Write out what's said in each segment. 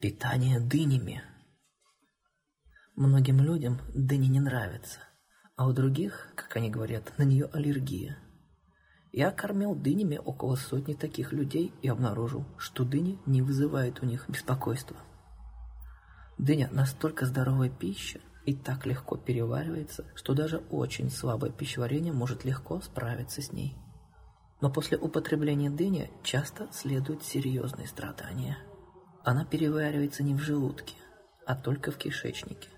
Питание дынями. Многим людям дыни не нравятся, а у других, как они говорят, на нее аллергия. Я кормил дынями около сотни таких людей и обнаружил, что дыни не вызывают у них беспокойства. Дыня настолько здоровая пища и так легко переваривается, что даже очень слабое пищеварение может легко справиться с ней. Но после употребления дыни часто следуют серьезные страдания – она переваривается не в желудке, а только в кишечнике.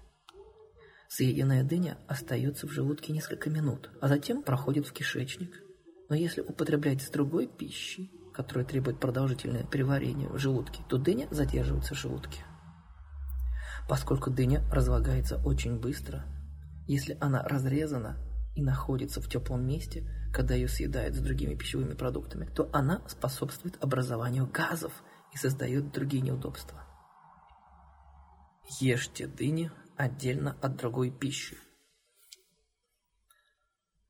Съеденная дыня остается в желудке несколько минут, а затем проходит в кишечник. Но если употреблять с другой пищей, которая требует продолжительное переварение в желудке, то дыня задерживается в желудке. Поскольку дыня разлагается очень быстро, если она разрезана и находится в теплом месте, когда ее съедают с другими пищевыми продуктами, то она способствует образованию газов – и создает другие неудобства. Ешьте дыни отдельно от другой пищи.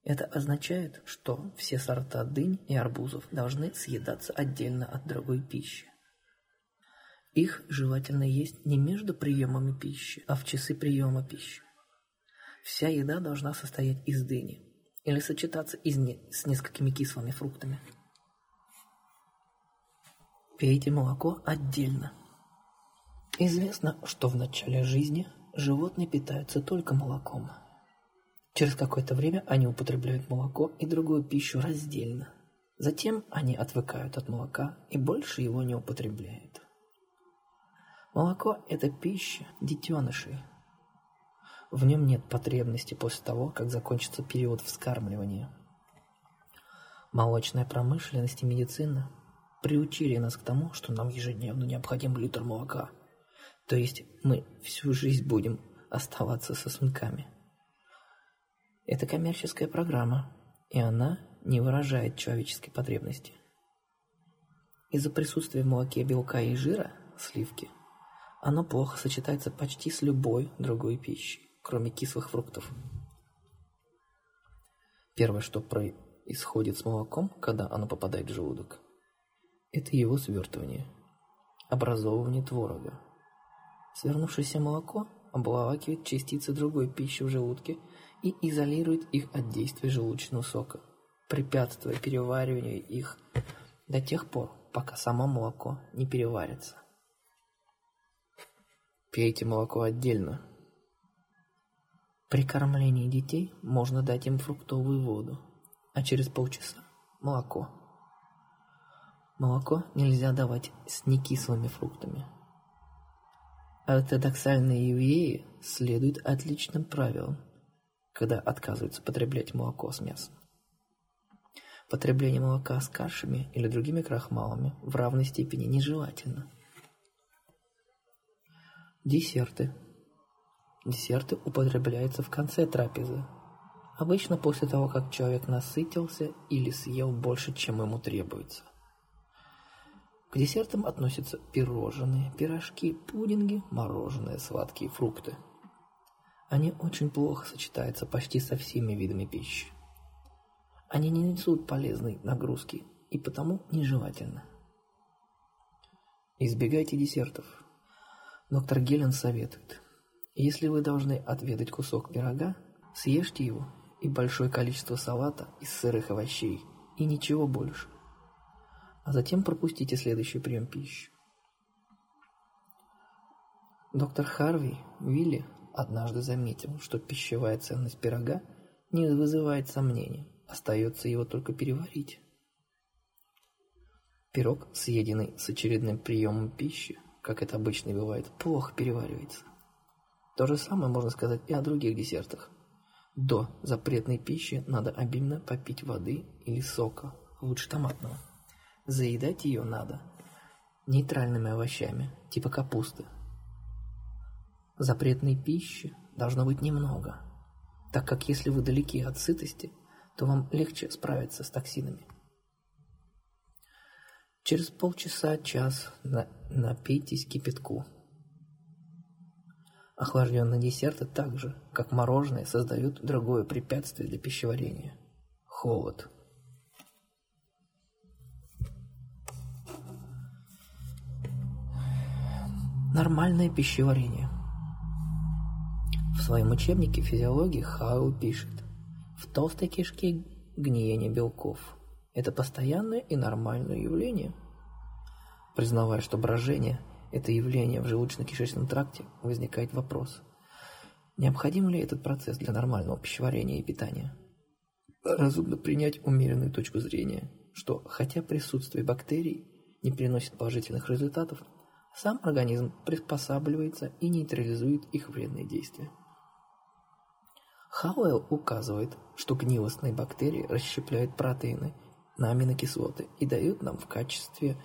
Это означает, что все сорта дынь и арбузов должны съедаться отдельно от другой пищи. Их желательно есть не между приемами пищи, а в часы приема пищи. Вся еда должна состоять из дыни или сочетаться из не с несколькими кислыми фруктами – Пейте молоко отдельно. Известно, что в начале жизни животные питаются только молоком. Через какое-то время они употребляют молоко и другую пищу раздельно. Затем они отвыкают от молока и больше его не употребляют. Молоко – это пища детенышей. В нем нет потребности после того, как закончится период вскармливания. Молочная промышленность и медицина – приучили нас к тому, что нам ежедневно необходим литр молока. То есть мы всю жизнь будем оставаться сосунками. Это коммерческая программа, и она не выражает человеческой потребности. Из-за присутствия в молоке белка и жира, сливки, оно плохо сочетается почти с любой другой пищей, кроме кислых фруктов. Первое, что происходит с молоком, когда оно попадает в желудок – это его свертывание, образовывание творога. Свернувшееся молоко обволакивает частицы другой пищи в желудке и изолирует их от действия желудочного сока, препятствуя перевариванию их до тех пор, пока само молоко не переварится. Пейте молоко отдельно. При кормлении детей можно дать им фруктовую воду, а через полчаса – молоко. Молоко нельзя давать с некислыми фруктами. Ортодоксальные евреи следуют отличным правилам, когда отказываются потреблять молоко с мясом. Потребление молока с кашами или другими крахмалами в равной степени нежелательно. Десерты. Десерты употребляются в конце трапезы, обычно после того, как человек насытился или съел больше, чем ему требуется. К десертам относятся пирожные, пирожки, пудинги, мороженое, сладкие фрукты. Они очень плохо сочетаются почти со всеми видами пищи. Они не несут полезной нагрузки и потому нежелательны. Избегайте десертов. Доктор Гелен советует, если вы должны отведать кусок пирога, съешьте его и большое количество салата из сырых овощей, и ничего больше а затем пропустите следующий прием пищи. Доктор Харви Вилли однажды заметил, что пищевая ценность пирога не вызывает сомнений, остается его только переварить. Пирог, съеденный с очередным приемом пищи, как это обычно бывает, плохо переваривается. То же самое можно сказать и о других десертах. До запретной пищи надо обильно попить воды или сока, лучше томатного. Заедать ее надо нейтральными овощами, типа капусты. Запретной пищи должно быть немного, так как если вы далеки от сытости, то вам легче справиться с токсинами. Через полчаса-час на напейтесь кипятку. Охлажденные десерты так же, как мороженое, создают другое препятствие для пищеварения – холод. Нормальное пищеварение. В своем учебнике физиологии Хау пишет, в толстой кишке гниение белков – это постоянное и нормальное явление. Признавая, что брожение – это явление в желудочно-кишечном тракте, возникает вопрос, необходим ли этот процесс для нормального пищеварения и питания? Разумно принять умеренную точку зрения, что хотя присутствие бактерий не приносит положительных результатов, сам организм приспосабливается и нейтрализует их вредные действия. Хауэлл указывает, что гнилостные бактерии расщепляют протеины на аминокислоты и дают нам в качестве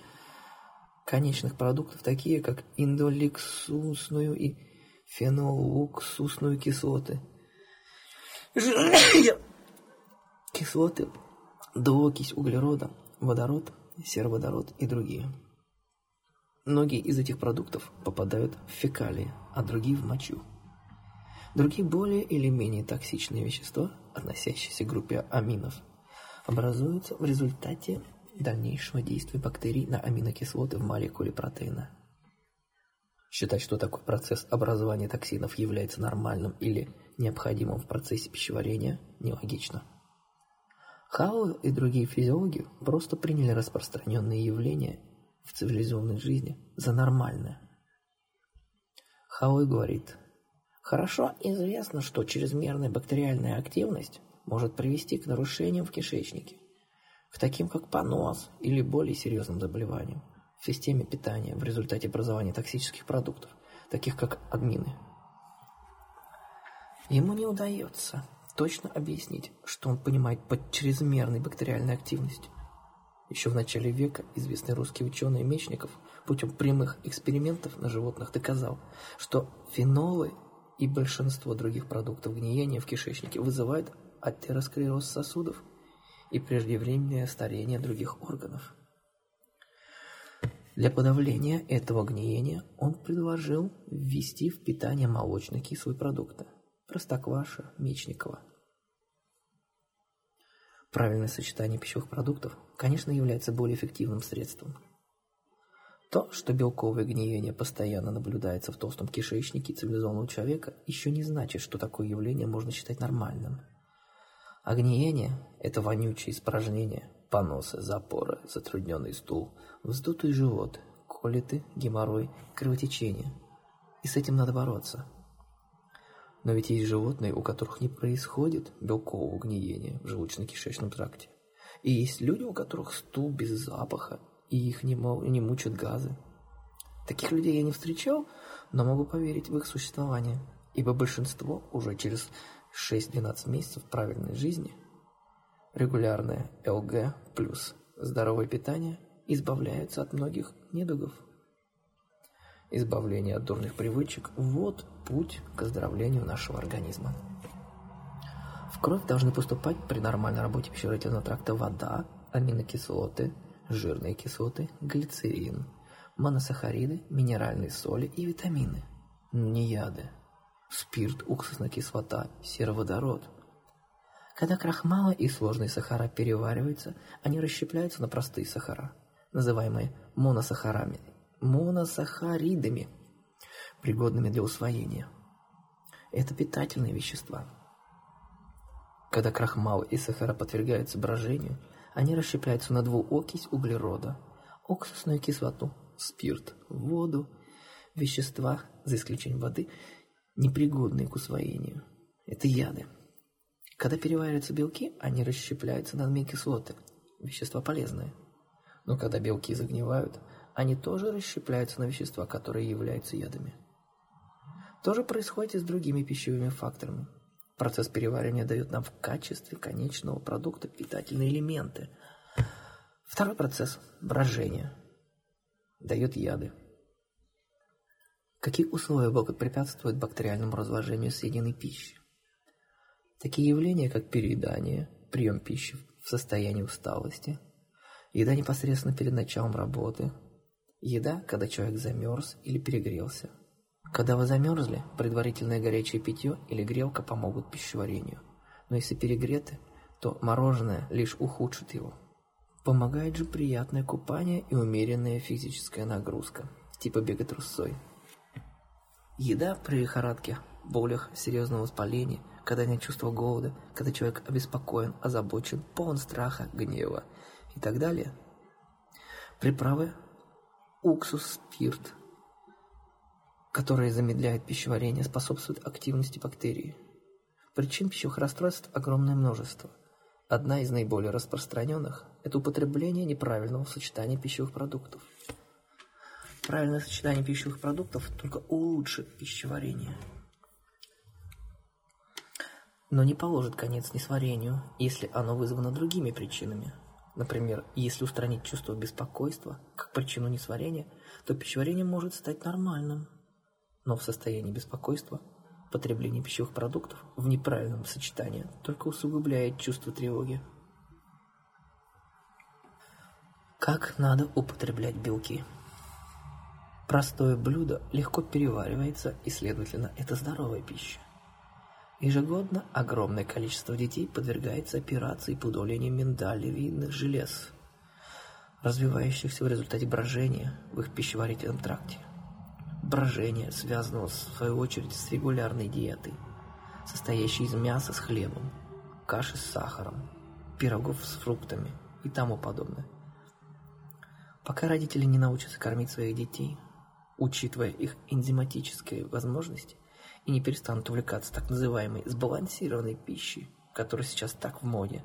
конечных продуктов такие, как индоликсусную и фенолуксусную кислоты. Кислоты, двуокись углерода, водород, сероводород и другие. Многие из этих продуктов попадают в фекалии, а другие в мочу. Другие более или менее токсичные вещества, относящиеся к группе аминов, образуются в результате дальнейшего действия бактерий на аминокислоты в молекуле протеина. Считать, что такой процесс образования токсинов является нормальным или необходимым в процессе пищеварения, нелогично. Хауэлл и другие физиологи просто приняли распространенные явления в цивилизованной жизни за нормальное. Хауэлл говорит – Хорошо известно, что чрезмерная бактериальная активность может привести к нарушениям в кишечнике, к таким как понос или более серьезным заболеваниям в системе питания в результате образования токсических продуктов, таких как админы. Ему не удается точно объяснить, что он понимает под чрезмерной бактериальной активностью. Еще в начале века известный русский ученый Мечников путем прямых экспериментов на животных доказал, что фенолы и большинство других продуктов гниения в кишечнике вызывают атеросклероз сосудов и преждевременное старение других органов. Для подавления этого гниения он предложил ввести в питание молочно-кислые продукты – простокваша, мечникова. Правильное сочетание пищевых продуктов, конечно, является более эффективным средством – то, что белковое гниение постоянно наблюдается в толстом кишечнике цивилизованного человека, еще не значит, что такое явление можно считать нормальным. А гниение – это вонючие испражнения, поносы, запоры, затрудненный стул, вздутый живот, колиты, геморрой, кровотечение. И с этим надо бороться. Но ведь есть животные, у которых не происходит белкового гниения в желудочно-кишечном тракте. И есть люди, у которых стул без запаха и их не, не мучат газы. Таких людей я не встречал, но могу поверить в их существование, ибо большинство уже через 6-12 месяцев правильной жизни, регулярное ЛГ плюс здоровое питание избавляются от многих недугов. Избавление от дурных привычек – вот путь к оздоровлению нашего организма. В кровь должны поступать при нормальной работе пищеварительного тракта вода, аминокислоты – жирные кислоты, глицерин, моносахариды, минеральные соли и витамины. Не яды. Спирт, уксусная кислота, сероводород. Когда крахмалы и сложные сахара перевариваются, они расщепляются на простые сахара, называемые моносахарами, моносахаридами, пригодными для усвоения. Это питательные вещества. Когда крахмалы и сахара подвергаются брожению – они расщепляются на двуокись углерода, уксусную кислоту, спирт, воду, вещества, за исключением воды, непригодные к усвоению. Это яды. Когда перевариваются белки, они расщепляются на аминокислоты, вещества полезные. Но когда белки загнивают, они тоже расщепляются на вещества, которые являются ядами. То же происходит и с другими пищевыми факторами. Процесс переваривания дает нам в качестве конечного продукта питательные элементы. Второй процесс – брожение. Дает яды. Какие условия благопрепятствуют бактериальному разложению съеденной пищи? Такие явления, как переедание, прием пищи в состоянии усталости, еда непосредственно перед началом работы, еда, когда человек замерз или перегрелся – когда вы замерзли, предварительное горячее питье или грелка помогут пищеварению. Но если перегреты, то мороженое лишь ухудшит его. Помогает же приятное купание и умеренная физическая нагрузка, типа бега трусцой. Еда при лихорадке, болях, серьезном воспалении, когда нет чувства голода, когда человек обеспокоен, озабочен, полон страха, гнева и так далее. Приправы, уксус, спирт, которые замедляют пищеварение, способствуют активности бактерий. Причин пищевых расстройств огромное множество. Одна из наиболее распространенных – это употребление неправильного сочетания пищевых продуктов. Правильное сочетание пищевых продуктов только улучшит пищеварение – но не положит конец несварению, если оно вызвано другими причинами. Например, если устранить чувство беспокойства как причину несварения, то пищеварение может стать нормальным. Но в состоянии беспокойства потребление пищевых продуктов в неправильном сочетании только усугубляет чувство тревоги. Как надо употреблять белки? Простое блюдо легко переваривается, и, следовательно, это здоровая пища. Ежегодно огромное количество детей подвергается операции по удалению миндалевидных желез, развивающихся в результате брожения в их пищеварительном тракте. Брожение связано, в свою очередь, с регулярной диетой, состоящей из мяса с хлебом, каши с сахаром, пирогов с фруктами и тому подобное. Пока родители не научатся кормить своих детей, учитывая их энзиматические возможности, и не перестанут увлекаться так называемой сбалансированной пищей, которая сейчас так в моде.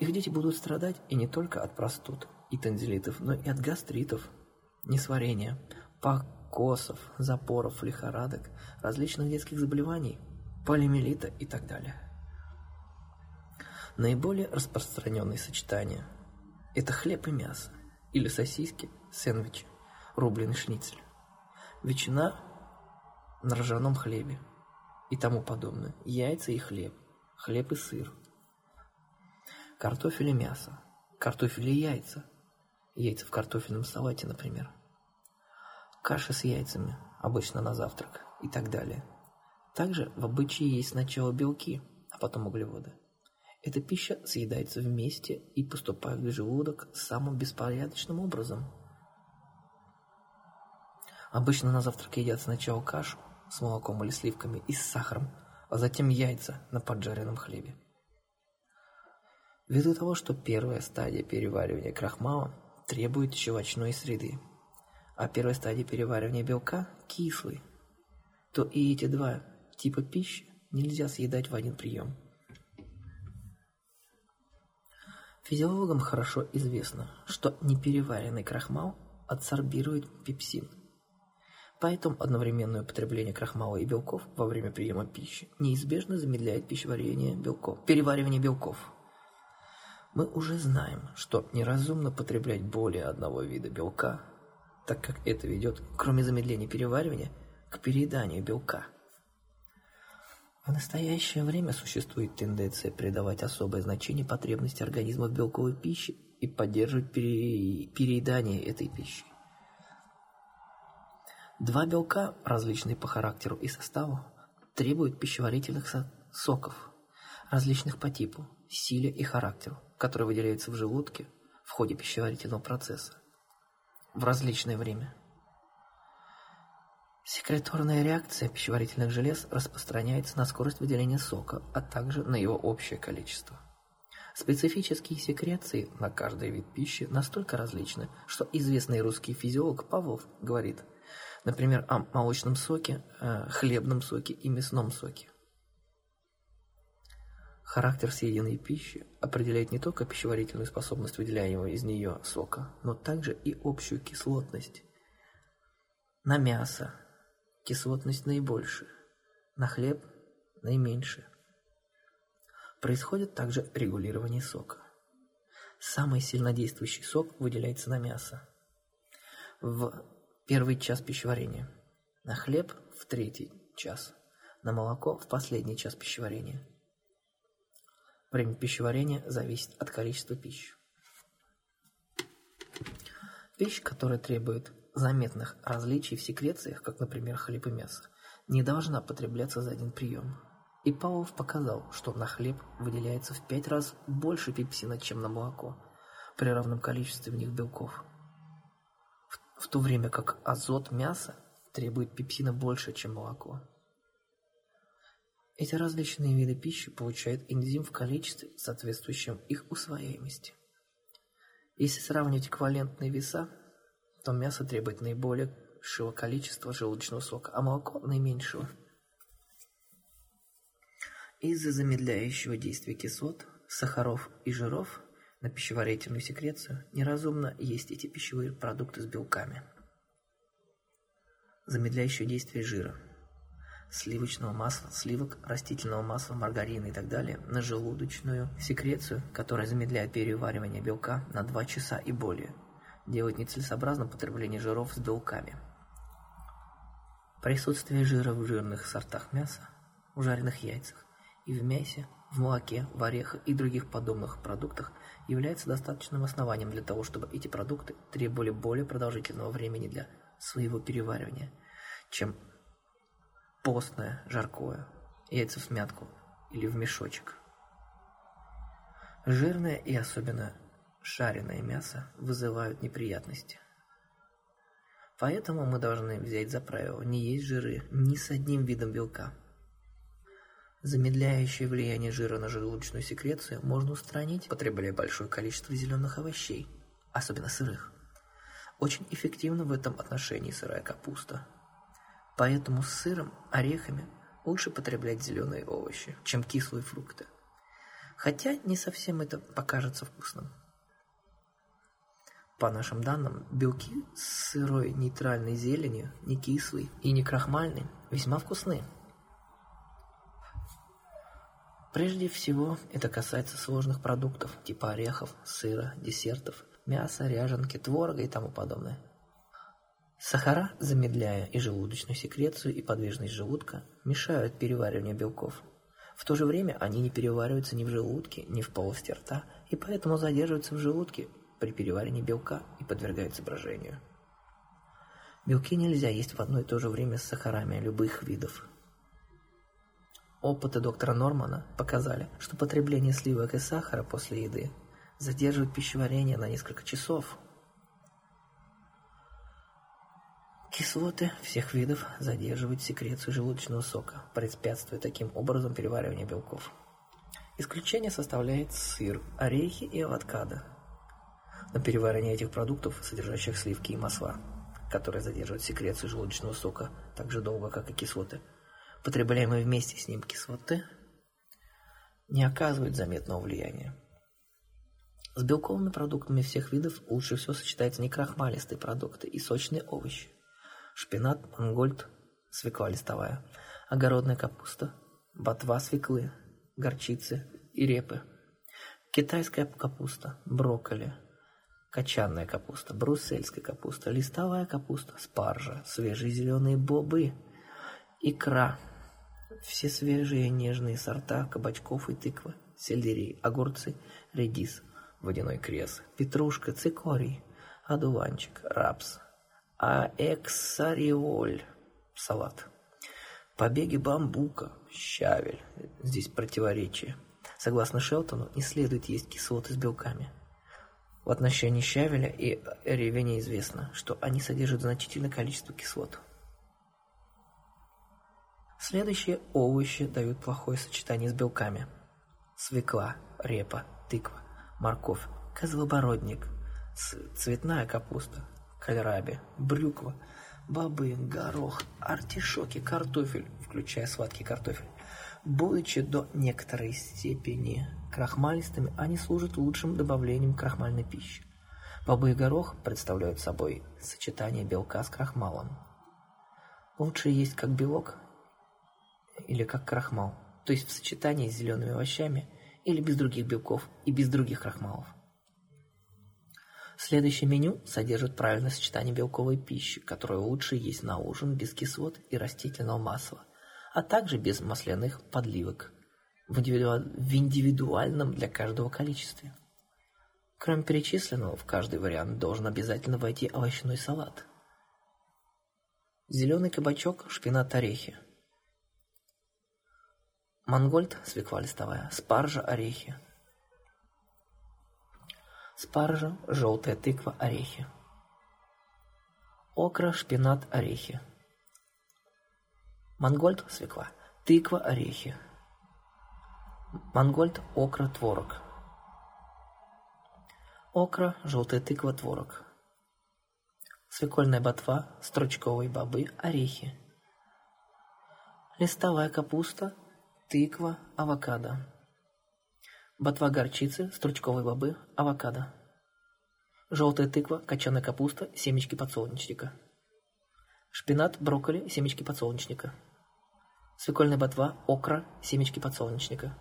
Их дети будут страдать и не только от простуд и танзелитов, но и от гастритов, несварения, покосов, запоров, лихорадок, различных детских заболеваний, полимелита и так далее. Наиболее распространенные сочетания – это хлеб и мясо, или сосиски, сэндвичи, рубленый шницель. Ветчина на ржаном хлебе и тому подобное. Яйца и хлеб, хлеб и сыр. Картофель и мясо, картофель и яйца, яйца в картофельном салате, например. Каша с яйцами, обычно на завтрак и так далее. Также в обычае есть сначала белки, а потом углеводы. Эта пища съедается вместе и поступает в желудок самым беспорядочным образом. Обычно на завтрак едят сначала кашу, с молоком или сливками и с сахаром, а затем яйца на поджаренном хлебе. Ввиду того, что первая стадия переваривания крахмала требует щелочной среды, а первая стадия переваривания белка – кислый, то и эти два типа пищи нельзя съедать в один прием. Физиологам хорошо известно, что непереваренный крахмал адсорбирует пепсин – Поэтому одновременное употребление крахмала и белков во время приема пищи неизбежно замедляет пищеварение белков, переваривание белков. Мы уже знаем, что неразумно потреблять более одного вида белка, так как это ведет, кроме замедления переваривания, к перееданию белка. В настоящее время существует тенденция придавать особое значение потребности организма в белковой пище и поддерживать пере... переедание этой пищи. Два белка, различные по характеру и составу, требуют пищеварительных соков, различных по типу, силе и характеру, которые выделяются в желудке в ходе пищеварительного процесса в различное время. Секреторная реакция пищеварительных желез распространяется на скорость выделения сока, а также на его общее количество. Специфические секреции на каждый вид пищи настолько различны, что известный русский физиолог Павлов говорит – Например, о молочном соке, э, хлебном соке и мясном соке. Характер съеденной пищи определяет не только пищеварительную способность выделяемого из нее сока, но также и общую кислотность. На мясо кислотность наибольшая, на хлеб наименьшая. Происходит также регулирование сока. Самый сильнодействующий сок выделяется на мясо. В первый час пищеварения, на хлеб в третий час, на молоко в последний час пищеварения. Время пищеварения зависит от количества пищи. Пища, которая требует заметных различий в секрециях, как, например, хлеб и мясо, не должна потребляться за один прием. И Павлов показал, что на хлеб выделяется в пять раз больше пепсина, чем на молоко, при равном количестве в них белков в то время как азот мяса требует пепсина больше, чем молоко. Эти различные виды пищи получают энзим в количестве, соответствующем их усвояемости. Если сравнивать эквивалентные веса, то мясо требует наибольшего количества желудочного сока, а молоко – наименьшего. Из-за замедляющего действия кислот, сахаров и жиров на пищеварительную секрецию неразумно есть эти пищевые продукты с белками. Замедляющее действие жира – сливочного масла, сливок, растительного масла, маргарина и так далее на желудочную секрецию, которая замедляет переваривание белка на 2 часа и более. Делает нецелесообразным потребление жиров с белками. Присутствие жира в жирных сортах мяса, в жареных яйцах и в мясе, в молоке, в орехах и других подобных продуктах является достаточным основанием для того, чтобы эти продукты требовали более продолжительного времени для своего переваривания, чем постное, жаркое, яйца в смятку или в мешочек. Жирное и особенно шареное мясо вызывают неприятности. Поэтому мы должны взять за правило не есть жиры ни с одним видом белка. Замедляющее влияние жира на желудочную секрецию можно устранить, потребляя большое количество зеленых овощей, особенно сырых. Очень эффективна в этом отношении сырая капуста, Поэтому с сыром, орехами лучше потреблять зеленые овощи, чем кислые фрукты. Хотя не совсем это покажется вкусным. По нашим данным, белки с сырой нейтральной зеленью, не кислой и не крахмальной, весьма вкусны. Прежде всего, это касается сложных продуктов, типа орехов, сыра, десертов, мяса, ряженки, творога и тому подобное. Сахара, замедляя и желудочную секрецию, и подвижность желудка, мешают перевариванию белков. В то же время они не перевариваются ни в желудке, ни в полости рта, и поэтому задерживаются в желудке при переваривании белка и подвергаются брожению. Белки нельзя есть в одно и то же время с сахарами любых видов. Опыты доктора Нормана показали, что потребление сливок и сахара после еды задерживает пищеварение на несколько часов, Кислоты всех видов задерживают секрецию желудочного сока, препятствуя таким образом перевариванию белков. Исключение составляет сыр, орехи и авокадо. Но переваривание этих продуктов, содержащих сливки и масла, которые задерживают секрецию желудочного сока так же долго, как и кислоты, потребляемые вместе с ним кислоты, не оказывают заметного влияния. С белковыми продуктами всех видов лучше всего сочетаются некрахмалистые продукты и сочные овощи. Шпинат, мангольд, свекла листовая, огородная капуста, ботва свеклы, горчицы и репы, китайская капуста, брокколи, качанная капуста, бруссельская капуста, листовая капуста, спаржа, свежие зеленые бобы, икра, все свежие нежные сорта кабачков и тыквы, сельдерей, огурцы, редис, водяной крес, петрушка, цикорий, одуванчик, рапс, а эксариоль – салат. Побеги бамбука – щавель. Здесь противоречие. Согласно Шелтону, не следует есть кислоты с белками. В отношении щавеля и ревеня известно, что они содержат значительное количество кислот. Следующие овощи дают плохое сочетание с белками. Свекла, репа, тыква, морковь, козлобородник, цветная капуста, кальраби, брюква, бобы, горох, артишоки, картофель, включая сладкий картофель. Будучи до некоторой степени крахмалистыми, они служат лучшим добавлением крахмальной пищи. Бобы и горох представляют собой сочетание белка с крахмалом. Лучше есть как белок или как крахмал, то есть в сочетании с зелеными овощами или без других белков и без других крахмалов. Следующее меню содержит правильное сочетание белковой пищи, которую лучше есть на ужин без кислот и растительного масла, а также без масляных подливок в, индивидуальном для каждого количестве. Кроме перечисленного, в каждый вариант должен обязательно войти овощной салат. Зеленый кабачок, шпинат, орехи. Мангольд, свекла листовая, спаржа, орехи, спаржа, желтая тыква, орехи. Окра, шпинат, орехи. Мангольд – свекла. Тыква – орехи. Мангольд – окра, творог. Окра, желтая тыква, творог. Свекольная ботва, стручковые бобы, орехи. Листовая капуста, тыква, авокадо. Ботва горчицы, стручковые бобы, авокадо. Желтая тыква, кочаная капуста, семечки подсолнечника. Шпинат, брокколи, семечки подсолнечника. Свекольная ботва, окра, семечки подсолнечника.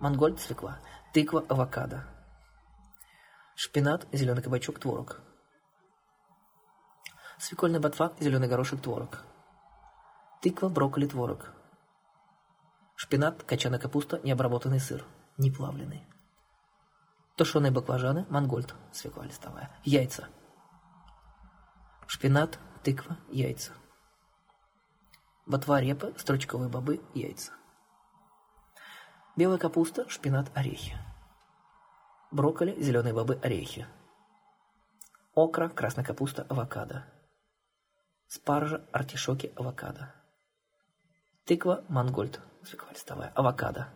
Монгольд, свекла. Тыква, авокадо. Шпинат, зеленый кабачок, творог. Свекольная ботва, зеленый горошек, творог. Тыква, брокколи, творог. Шпинат, кочаная капуста, необработанный сыр, неплавленый. Тушеные баклажаны, мангольд, свекла листовая. Яйца. Шпинат, тыква, яйца. Ботва репы, стручковые бобы, яйца. Белая капуста, шпинат, орехи. Брокколи, зеленые бобы, орехи. Окра, красная капуста, авокадо. Спаржа, артишоки, авокадо. Тыква, мангольд, свекла листовая, авокадо.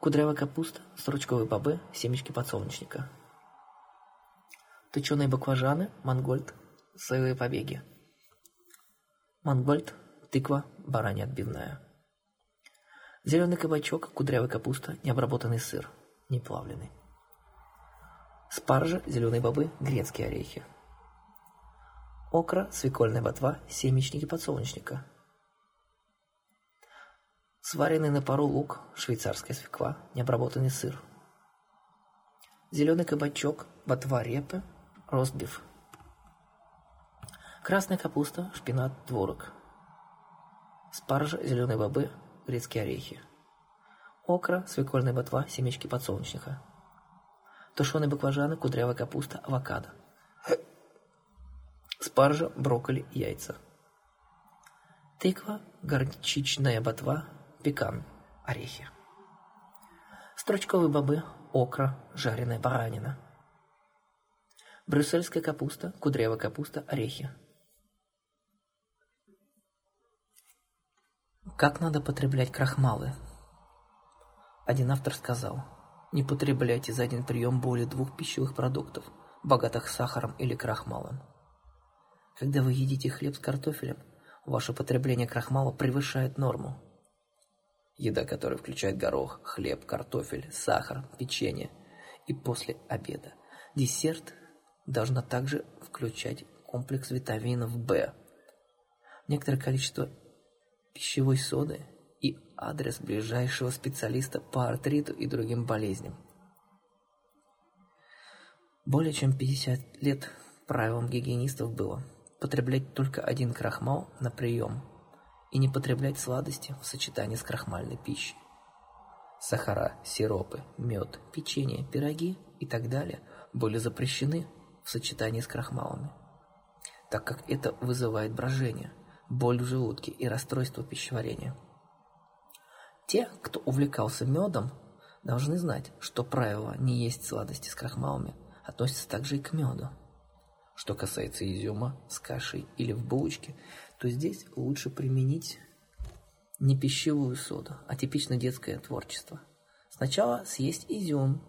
Кудрявая капуста, стручковые бобы, семечки подсолнечника. Тыченые баклажаны, мангольд, соевые побеги. Мангольд, тыква, баранья отбивная. Зеленый кабачок, кудрявая капуста, необработанный сыр, неплавленый. Спаржа, зеленые бобы, грецкие орехи. Окра, свекольная ботва, семечники подсолнечника. Сваренный на пару лук, швейцарская свекла, необработанный сыр. Зеленый кабачок, ботва репы, ростбиф. Красная капуста, шпинат, творог. Спаржа, зеленые бобы, грецкие орехи. Окра, свекольная ботва, семечки подсолнечника. Тушеные баклажаны, кудрявая капуста, авокадо. Спаржа, брокколи, яйца. Тыква, горчичная ботва, пекан, орехи. Стручковые бобы, окра, жареная баранина. Брюссельская капуста, кудрявая капуста, орехи. Как надо потреблять крахмалы? Один автор сказал, не потребляйте за один прием более двух пищевых продуктов, богатых сахаром или крахмалом. Когда вы едите хлеб с картофелем, ваше потребление крахмала превышает норму. Еда, которая включает горох, хлеб, картофель, сахар, печенье и после обеда. Десерт должна также включать комплекс витаминов В. Некоторое количество пищевой соды и адрес ближайшего специалиста по артриту и другим болезням. Более чем 50 лет правилом гигиенистов было потреблять только один крахмал на прием и не потреблять сладости в сочетании с крахмальной пищей. Сахара, сиропы, мед, печенье, пироги и так далее были запрещены в сочетании с крахмалами, так как это вызывает брожение – боль в желудке и расстройство пищеварения. Те, кто увлекался медом, должны знать, что правило «не есть сладости с крахмалами» относится также и к меду. Что касается изюма с кашей или в булочке, то здесь лучше применить не пищевую соду, а типично детское творчество. Сначала съесть изюм,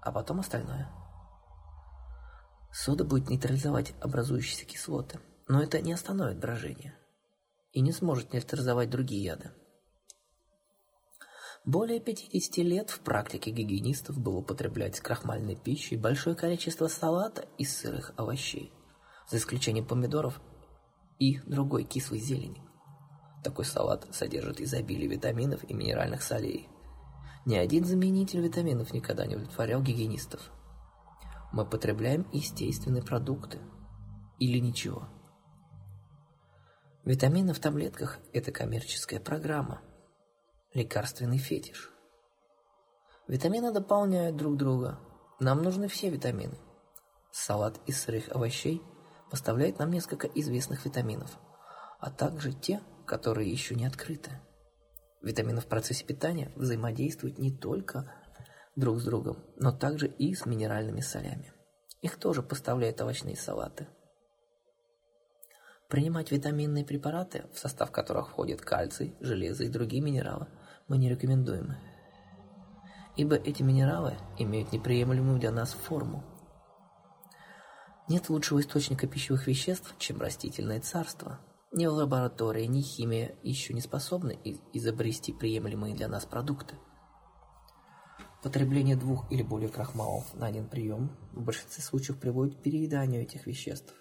а потом остальное. Сода будет нейтрализовать образующиеся кислоты – но это не остановит брожение и не сможет нейтрализовать другие яды. Более 50 лет в практике гигиенистов было употреблять с крахмальной пищей большое количество салата из сырых овощей, за исключением помидоров и другой кислой зелени. Такой салат содержит изобилие витаминов и минеральных солей. Ни один заменитель витаминов никогда не удовлетворял гигиенистов. Мы потребляем естественные продукты или ничего – Витамины в таблетках – это коммерческая программа, лекарственный фетиш. Витамины дополняют друг друга. Нам нужны все витамины. Салат из сырых овощей поставляет нам несколько известных витаминов, а также те, которые еще не открыты. Витамины в процессе питания взаимодействуют не только друг с другом, но также и с минеральными солями. Их тоже поставляют овощные салаты – Принимать витаминные препараты, в состав которых входит кальций, железо и другие минералы, мы не рекомендуем, ибо эти минералы имеют неприемлемую для нас форму. Нет лучшего источника пищевых веществ, чем растительное царство. Ни лаборатория, ни химия еще не способны изобрести приемлемые для нас продукты. Потребление двух или более крахмалов на один прием в большинстве случаев приводит к перееданию этих веществ.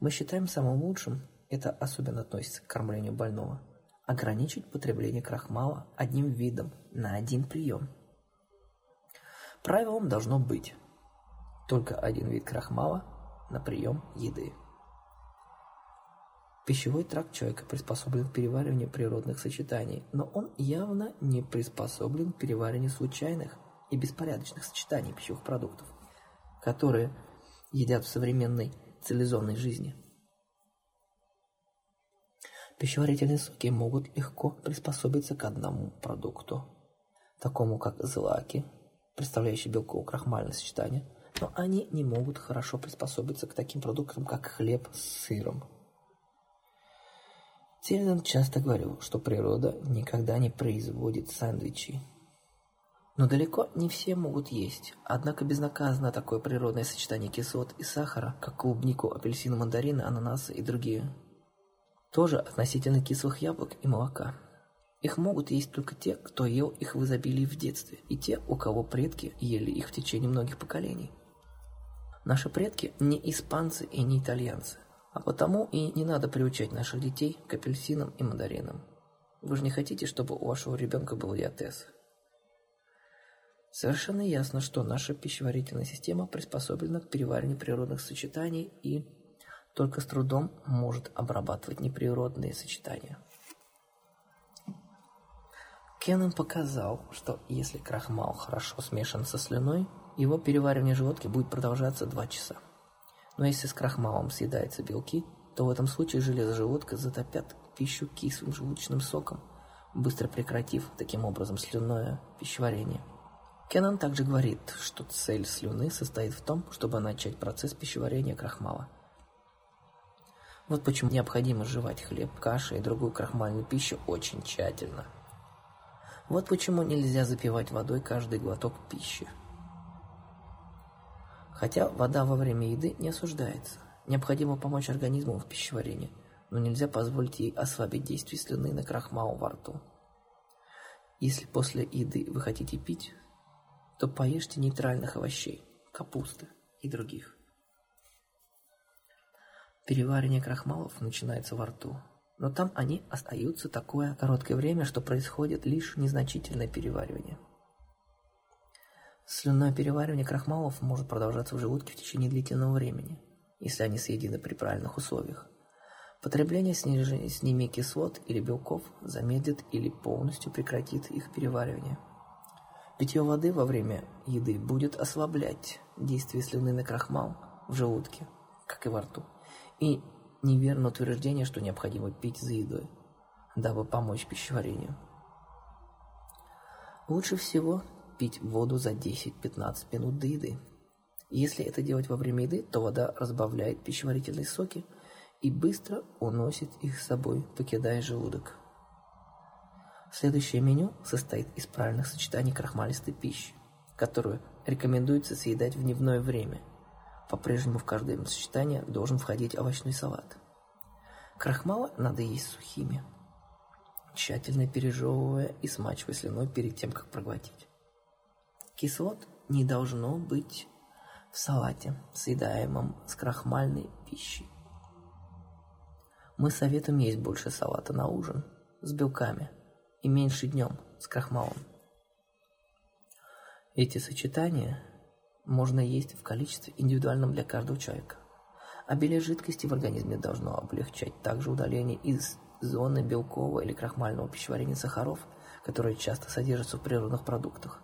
Мы считаем самым лучшим, это особенно относится к кормлению больного, ограничить потребление крахмала одним видом на один прием. Правилом должно быть только один вид крахмала на прием еды. Пищевой тракт человека приспособлен к перевариванию природных сочетаний, но он явно не приспособлен к перевариванию случайных и беспорядочных сочетаний пищевых продуктов, которые едят в современной цивилизованной жизни. Пищеварительные соки могут легко приспособиться к одному продукту, такому как злаки, представляющие белково-крахмальное сочетание, но они не могут хорошо приспособиться к таким продуктам, как хлеб с сыром. Тельнан часто говорил, что природа никогда не производит сэндвичи. Но далеко не все могут есть, однако безнаказанно такое природное сочетание кислот и сахара, как клубнику, апельсина, мандарины, ананасы и другие. Тоже относительно кислых яблок и молока. Их могут есть только те, кто ел их в изобилии в детстве, и те, у кого предки ели их в течение многих поколений. Наши предки не испанцы и не итальянцы. А потому и не надо приучать наших детей к апельсинам и мандаринам. Вы же не хотите, чтобы у вашего ребенка был диатез. Совершенно ясно, что наша пищеварительная система приспособлена к перевариванию природных сочетаний и только с трудом может обрабатывать неприродные сочетания. Кеннон показал, что если крахмал хорошо смешан со слюной, его переваривание желудки будет продолжаться 2 часа. Но если с крахмалом съедаются белки, то в этом случае железо желудка затопят пищу кислым желудочным соком, быстро прекратив таким образом слюное пищеварение. Кеннон также говорит, что цель слюны состоит в том, чтобы начать процесс пищеварения крахмала. Вот почему необходимо жевать хлеб, каши и другую крахмальную пищу очень тщательно. Вот почему нельзя запивать водой каждый глоток пищи. Хотя вода во время еды не осуждается. Необходимо помочь организму в пищеварении, но нельзя позволить ей ослабить действие слюны на крахмал во рту. Если после еды вы хотите пить, то поешьте нейтральных овощей, капусты и других. Переваривание крахмалов начинается во рту, но там они остаются такое короткое время, что происходит лишь незначительное переваривание – Слюнное переваривание крахмалов может продолжаться в желудке в течение длительного времени, если они съедены при правильных условиях. Потребление с ними кислот или белков замедлит или полностью прекратит их переваривание. Питье воды во время еды будет ослаблять действие слюны на крахмал в желудке, как и во рту. И неверно утверждение, что необходимо пить за едой, дабы помочь пищеварению. Лучше всего пить воду за 10-15 минут до еды. Если это делать во время еды, то вода разбавляет пищеварительные соки и быстро уносит их с собой, покидая желудок. Следующее меню состоит из правильных сочетаний крахмалистой пищи, которую рекомендуется съедать в дневное время. По-прежнему в каждое сочетание должен входить овощной салат. Крахмалы надо есть сухими, тщательно пережевывая и смачивая слюной перед тем, как проглотить. Кислот не должно быть в салате, съедаемом с крахмальной пищей. Мы советуем есть больше салата на ужин с белками и меньше днем с крахмалом. Эти сочетания можно есть в количестве индивидуальном для каждого человека. Обилие жидкости в организме должно облегчать также удаление из зоны белкового или крахмального пищеварения сахаров, которые часто содержатся в природных продуктах.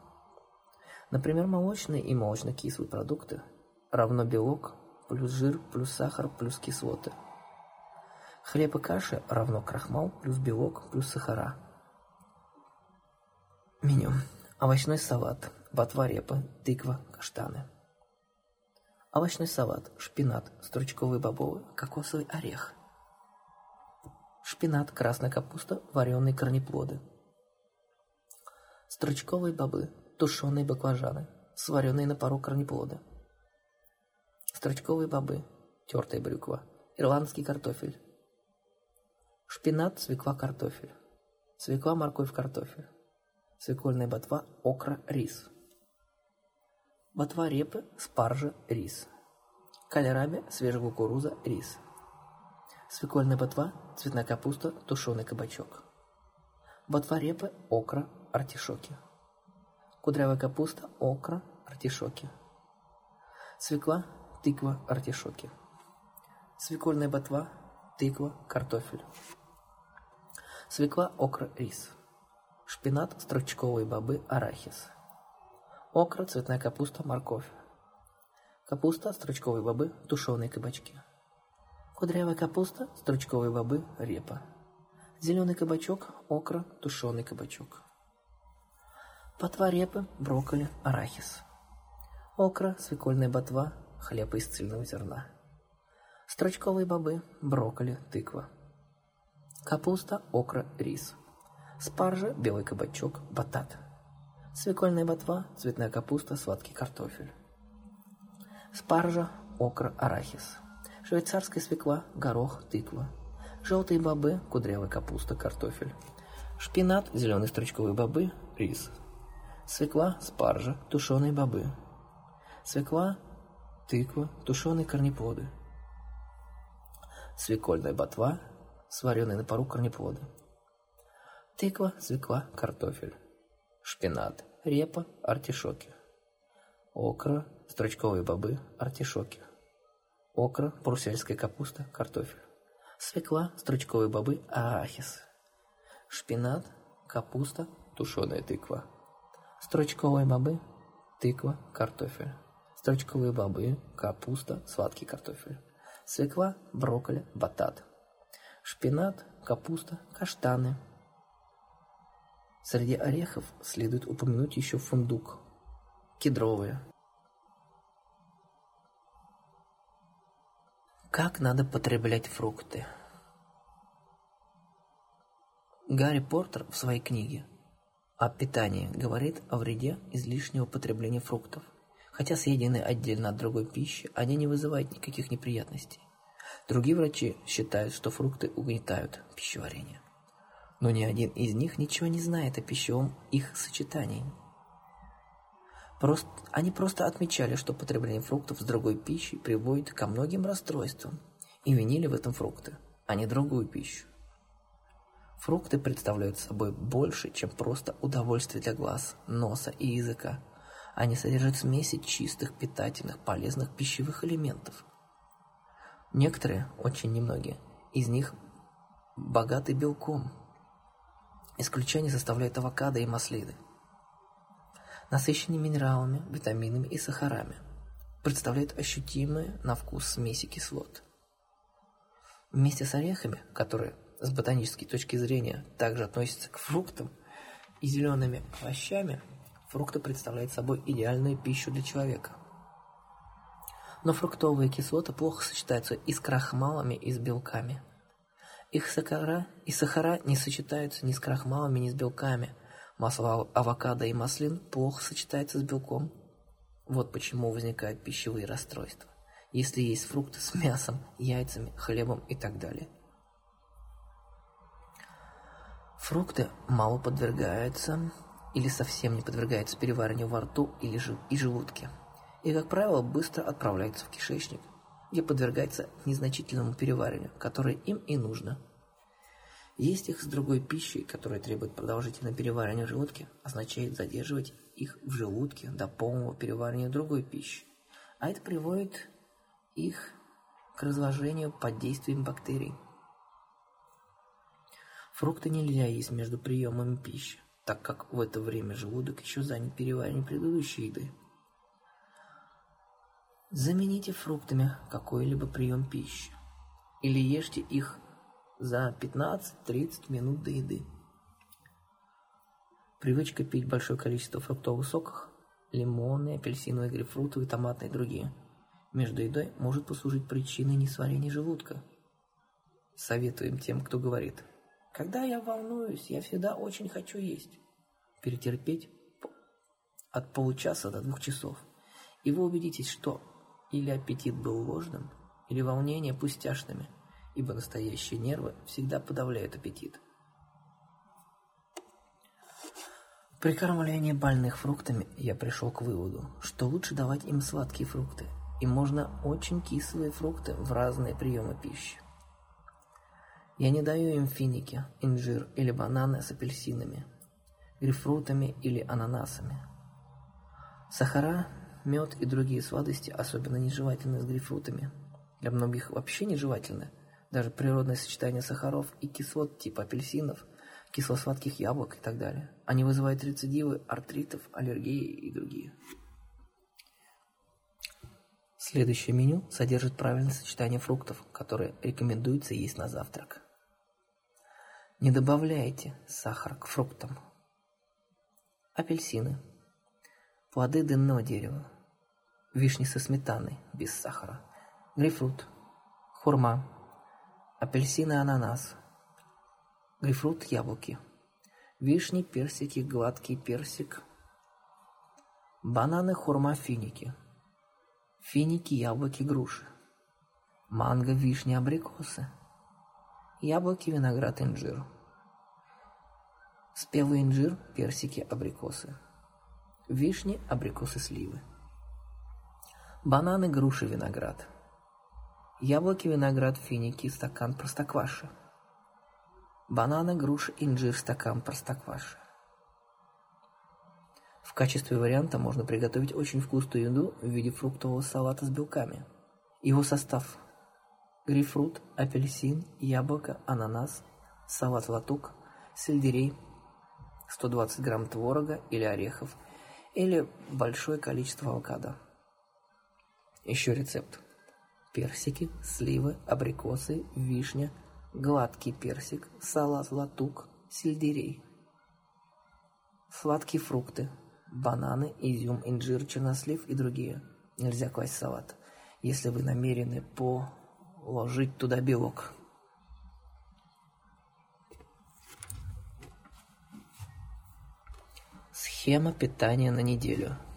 Например, молочные и молочно-кислые продукты равно белок плюс жир плюс сахар плюс кислоты. Хлеб и каши равно крахмал плюс белок плюс сахара. Меню. Овощной салат, ботва репы, тыква, каштаны. Овощной салат, шпинат, стручковые бобовые, кокосовый орех – шпинат, красная капуста, вареные корнеплоды. Стручковые бобы, тушеные баклажаны, сваренные на пару корнеплоды. Стручковые бобы, тертая брюква, ирландский картофель. Шпинат, свекла, картофель. Свекла, морковь, картофель. Свекольная ботва, окра, рис. Ботва репы, спаржа, рис. Кальраби, свежая кукуруза, рис. Свекольная ботва, цветная капуста, тушеный кабачок. Ботва репы, окра, артишоки. Кудрявая капуста, окра, артишоки. Свекла, тыква, артишоки. Свекольная ботва, тыква, картофель. Свекла, окра, рис. Шпинат, стручковые бобы, арахис. Окра, цветная капуста, морковь. Капуста, стручковые бобы, тушеные кабачки. Кудрявая капуста, стручковые бобы, репа. Зеленый кабачок, окра, тушеный кабачок. Ботва репы, брокколи, арахис. Окра, свекольная ботва, хлеб из цельного зерна. Стручковые бобы, брокколи, тыква. Капуста, окра, рис. Спаржа, белый кабачок, батат. Свекольная ботва, цветная капуста, сладкий картофель. Спаржа, окра, арахис. Швейцарская свекла, горох, тыква. Желтые бобы, кудрявая капуста, картофель. Шпинат, зеленые стручковые бобы, рис. Свекла, спаржа, тушеные бобы. Свекла, тыква, тушеные корнеплоды. Свекольная ботва, сваренные на пару корнеплоды. Тыква, свекла, картофель. Шпинат, репа, артишоки. Окра, стручковые бобы, артишоки. Окра, брусельская капуста, картофель. Свекла, стручковые бобы, арахис. Шпинат, капуста, тушеная тыква. Стручковые бобы, тыква, картофель. Стручковые бобы, капуста, сладкий картофель. Свекла, брокколи, батат. Шпинат, капуста, каштаны. Среди орехов следует упомянуть еще фундук, кедровые. Как надо потреблять фрукты? Гарри Портер в своей книге о питании говорит о вреде излишнего потребления фруктов. Хотя съедены отдельно от другой пищи, они не вызывают никаких неприятностей. Другие врачи считают, что фрукты угнетают пищеварение. Но ни один из них ничего не знает о пищевом их сочетании. Просто, они просто отмечали, что потребление фруктов с другой пищей приводит ко многим расстройствам, и винили в этом фрукты, а не другую пищу. Фрукты представляют собой больше, чем просто удовольствие для глаз, носа и языка. Они содержат смеси чистых, питательных, полезных пищевых элементов. Некоторые, очень немногие, из них богаты белком. Исключение составляют авокадо и маслины. Насыщенные минералами, витаминами и сахарами. Представляют ощутимые на вкус смеси кислот. Вместе с орехами, которые с ботанической точки зрения также относятся к фруктам и зелеными овощами, фрукты представляют собой идеальную пищу для человека. Но фруктовые кислоты плохо сочетаются и с крахмалами, и с белками. Их сахара и сахара не сочетаются ни с крахмалами, ни с белками. Масло авокадо и маслин плохо сочетается с белком. Вот почему возникают пищевые расстройства, если есть фрукты с мясом, яйцами, хлебом и так далее. Фрукты мало подвергаются или совсем не подвергаются перевариванию во рту или же и желудке. И, как правило, быстро отправляются в кишечник, где подвергается незначительному перевариванию, которое им и нужно. Есть их с другой пищей, которая требует продолжительного переваривания в желудке, означает задерживать их в желудке до полного переваривания другой пищи. А это приводит их к разложению под действием бактерий. Фрукты нельзя есть между приемами пищи, так как в это время желудок еще занят перевариванием предыдущей еды. Замените фруктами какой-либо прием пищи или ешьте их за 15-30 минут до еды. Привычка пить большое количество фруктовых соков, лимонные, апельсиновые, грейпфрутовые, томатные и другие, между едой может послужить причиной несварения желудка – Советуем тем, кто говорит. Когда я волнуюсь, я всегда очень хочу есть. Перетерпеть от получаса до двух часов. И вы убедитесь, что или аппетит был ложным, или волнение пустяшными, ибо настоящие нервы всегда подавляют аппетит. При кормлении больных фруктами я пришел к выводу, что лучше давать им сладкие фрукты, и можно очень кислые фрукты в разные приемы пищи. Я не даю им финики, инжир или бананы с апельсинами, грейпфрутами или ананасами. Сахара, мед и другие сладости особенно нежелательны с грейпфрутами. Для многих вообще нежелательны. Даже природное сочетание сахаров и кислот типа апельсинов – кисло-сладких яблок и так далее. Они вызывают рецидивы артритов, аллергии и другие. Следующее меню содержит правильное сочетание фруктов, которые рекомендуется есть на завтрак. Не добавляйте сахар к фруктам. Апельсины. Плоды дынного дерева. Вишни со сметаной, без сахара. Грейпфрут. Хурма. Апельсины ананас грейпфрут, яблоки, вишни, персики, гладкий персик, бананы, хурма, финики, финики, яблоки, груши, манго, вишни, абрикосы, яблоки, виноград, инжир, спелый инжир, персики, абрикосы, вишни, абрикосы, сливы, бананы, груши, виноград, яблоки, виноград, финики, стакан простокваши, бананы, груши, инжир, стакан простокваши. В качестве варианта можно приготовить очень вкусную еду в виде фруктового салата с белками. Его состав – грейпфрут, апельсин, яблоко, ананас, салат-латук, сельдерей, 120 грамм творога или орехов, или большое количество авокадо. Еще рецепт. Персики, сливы, абрикосы, вишня – гладкий персик, салат латук, сельдерей. Сладкие фрукты, бананы, изюм, инжир, чернослив и другие. Нельзя класть салат, если вы намерены положить туда белок. Схема питания на неделю –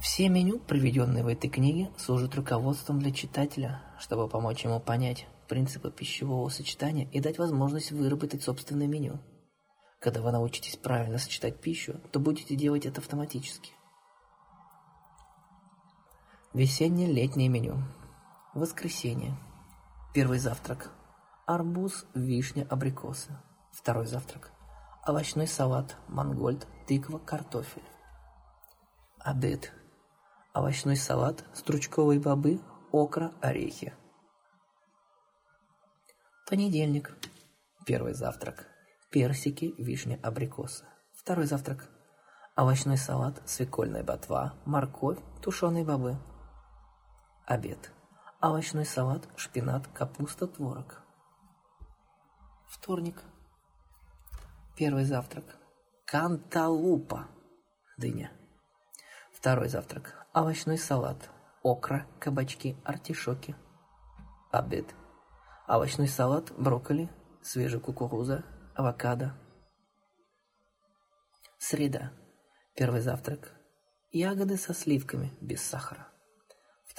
Все меню, приведенные в этой книге, служат руководством для читателя, чтобы помочь ему понять принципы пищевого сочетания и дать возможность выработать собственное меню. Когда вы научитесь правильно сочетать пищу, то будете делать это автоматически. Весеннее-летнее меню. Воскресенье. Первый завтрак. Арбуз, вишня, абрикосы. Второй завтрак. Овощной салат, мангольд, тыква, картофель. Обед овощной салат, стручковые бобы, окра, орехи. Понедельник. Первый завтрак. Персики, вишня, абрикосы. Второй завтрак. Овощной салат, свекольная ботва, морковь, тушеные бобы. Обед. Овощной салат, шпинат, капуста, творог. Вторник. Первый завтрак. Канталупа. Дыня. Второй завтрак. Овощной салат. Окра, кабачки, артишоки. Обед. Овощной салат, брокколи, свежая кукуруза, авокадо. Среда. Первый завтрак. Ягоды со сливками, без сахара.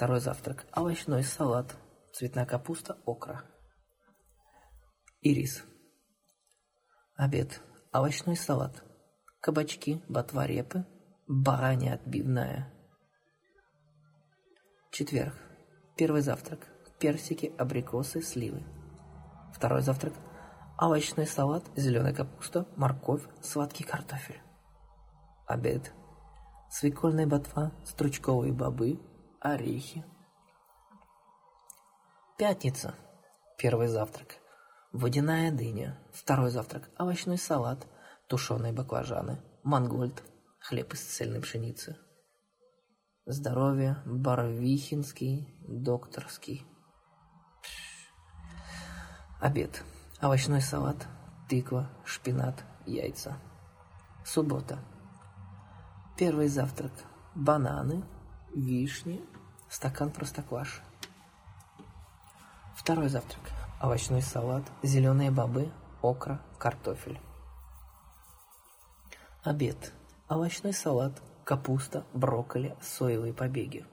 Второй завтрак. Овощной салат, цветная капуста, окра. Ирис. Обед. Овощной салат. Кабачки, ботва репы, баранья отбивная. Четверг. Первый завтрак. Персики, абрикосы, сливы. Второй завтрак. Овощной салат, зеленая капуста, морковь, сладкий картофель. Обед. Свекольная ботва, стручковые бобы, орехи. Пятница. Первый завтрак. Водяная дыня. Второй завтрак. Овощной салат, тушеные баклажаны, мангольд, хлеб из цельной пшеницы. Здоровье, Барвихинский, докторский. Обед. Овощной салат, тыква, шпинат, яйца. Суббота. Первый завтрак. Бананы, вишни, стакан простокваши. Второй завтрак. Овощной салат, зеленые бобы, окра, картофель. Обед. Овощной салат, капуста, брокколи, соевые побеги.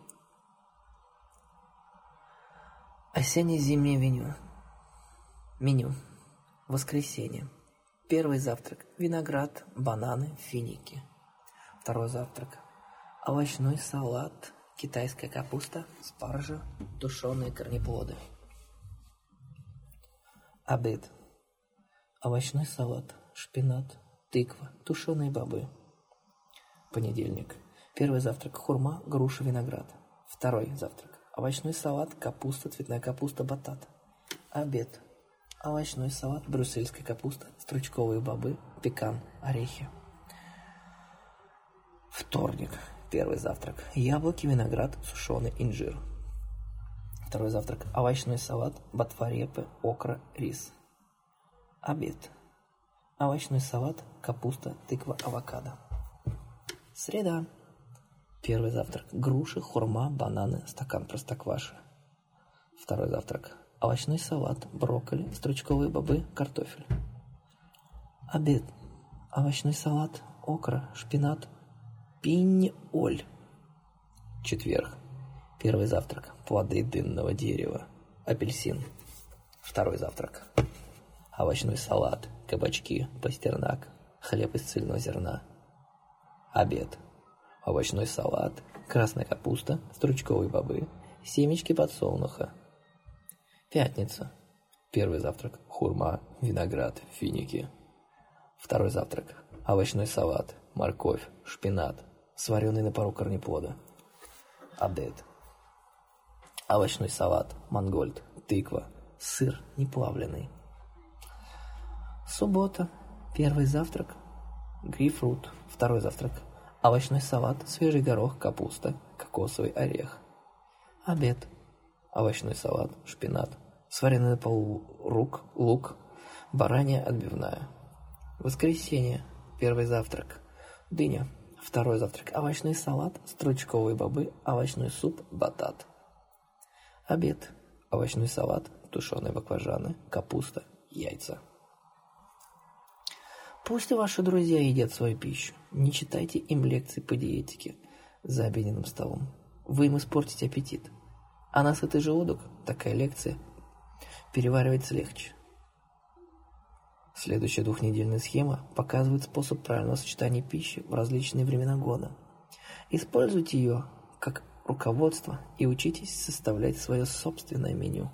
Осенне-зимнее меню. Меню. Воскресенье. Первый завтрак. Виноград, бананы, финики. Второй завтрак. Овощной салат, китайская капуста, спаржа, тушеные корнеплоды. Обед. Овощной салат, шпинат, тыква, тушеные бобы. Понедельник. Первый завтрак – хурма, груша, виноград. Второй завтрак – овощной салат, капуста, цветная капуста, батат. Обед. Овощной салат, брюссельская капуста, стручковые бобы, пекан, орехи. Вторник. Первый завтрак. Яблоки, виноград, сушеный инжир. Второй завтрак. Овощной салат, ботва репы, окра, рис. Обед. Овощной салат, капуста, тыква, авокадо. Среда. Первый завтрак. Груши, хурма, бананы, стакан простокваши. Второй завтрак. Овощной салат, брокколи, стручковые бобы, картофель. Обед. Овощной салат, окра, шпинат, Пинь-оль. Четверг. Первый завтрак. Плоды дынного дерева. Апельсин. Второй завтрак. Овощной салат, кабачки, пастернак, хлеб из цельного зерна. Обед. Овощной салат, красная капуста, стручковые бобы, семечки подсолнуха. Пятница. Первый завтрак. Хурма, виноград, финики. Второй завтрак. Овощной салат, морковь, шпинат, сваренный на пару корнеплода. Обед. Овощной салат, мангольд, тыква, сыр неплавленый. Суббота. Первый завтрак. Грейпфрут. Второй завтрак. Овощной салат, свежий горох, капуста, кокосовый орех. Обед. Овощной салат, шпинат, сваренный на полу рук, лук, баранья отбивная. Воскресенье. Первый завтрак. Дыня. Второй завтрак – овощной салат, стручковые бобы, овощной суп, батат. Обед – овощной салат, тушеные баклажаны, капуста, яйца. Пусть ваши друзья едят свою пищу. Не читайте им лекции по диетике за обеденным столом. Вы им испортите аппетит. А на сытый желудок такая лекция переваривается легче. Следующая двухнедельная схема показывает способ правильного сочетания пищи в различные времена года. Используйте ее как руководство и учитесь составлять свое собственное меню.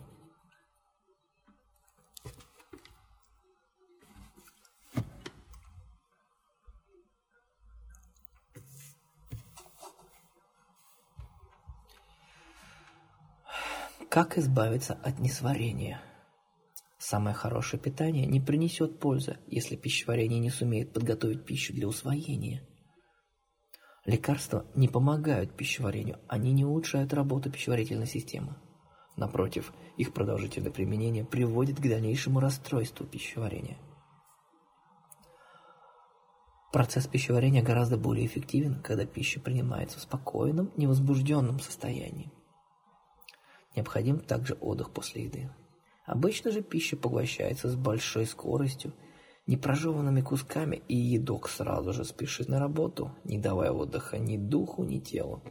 Как избавиться от несварения? Самое хорошее питание не принесет пользы, если пищеварение не сумеет подготовить пищу для усвоения. Лекарства не помогают пищеварению, они не улучшают работу пищеварительной системы. Напротив, их продолжительное применение приводит к дальнейшему расстройству пищеварения. Процесс пищеварения гораздо более эффективен, когда пища принимается в спокойном, невозбужденном состоянии. Необходим также отдых после еды. Обычно же пища поглощается с большой скоростью, непрожеванными кусками, и едок сразу же спешит на работу, не давая отдыха ни духу, ни телу.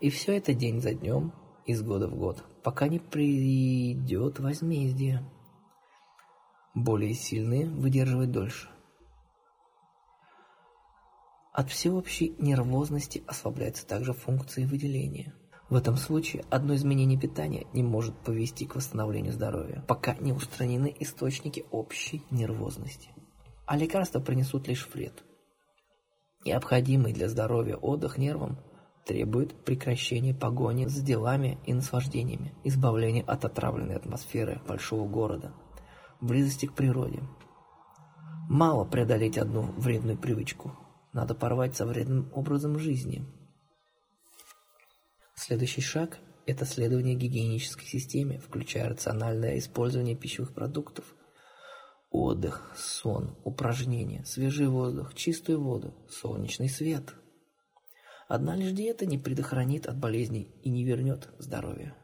И все это день за днем, из года в год, пока не придет возмездие. Более сильные выдерживают дольше. От всеобщей нервозности освобляются также функции выделения – в этом случае одно изменение питания не может повести к восстановлению здоровья, пока не устранены источники общей нервозности. А лекарства принесут лишь вред. Необходимый для здоровья отдых нервам требует прекращения погони за делами и наслаждениями, избавления от отравленной атмосферы большого города, близости к природе. Мало преодолеть одну вредную привычку, надо порвать со вредным образом жизни – Следующий шаг – это следование гигиенической системе, включая рациональное использование пищевых продуктов, отдых, сон, упражнения, свежий воздух, чистую воду, солнечный свет. Одна лишь диета не предохранит от болезней и не вернет здоровье.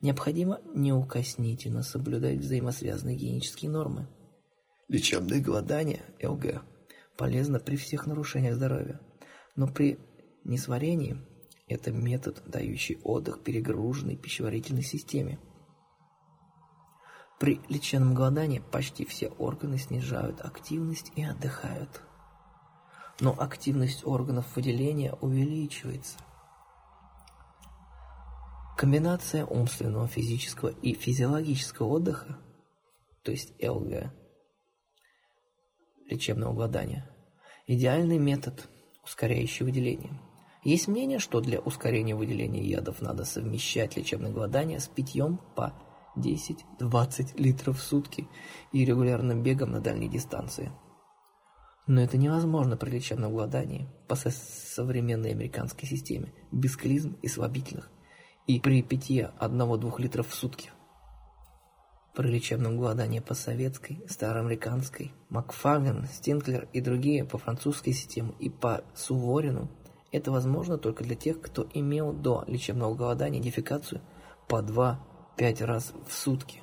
Необходимо неукоснительно соблюдать взаимосвязанные гигиенические нормы. Лечебное голодание, ЛГ, полезно при всех нарушениях здоровья, но при несварении это метод, дающий отдых перегруженной пищеварительной системе. При лечебном голодании почти все органы снижают активность и отдыхают. Но активность органов выделения увеличивается – Комбинация умственного, физического и физиологического отдыха, то есть ЛГ, лечебного голодания, идеальный метод, ускоряющий выделение. Есть мнение, что для ускорения выделения ядов надо совмещать лечебное голодание с питьем по 10-20 литров в сутки и регулярным бегом на дальней дистанции. Но это невозможно при лечебном голодании по современной американской системе, без клизм и слабительных – и при питье одного-двух литров в сутки. При лечебном голодании по советской, староамериканской, Макфаген, Стинклер и другие по французской системе и по Суворину это возможно только для тех, кто имел до лечебного голодания дефекацию по 2-5 раз в сутки.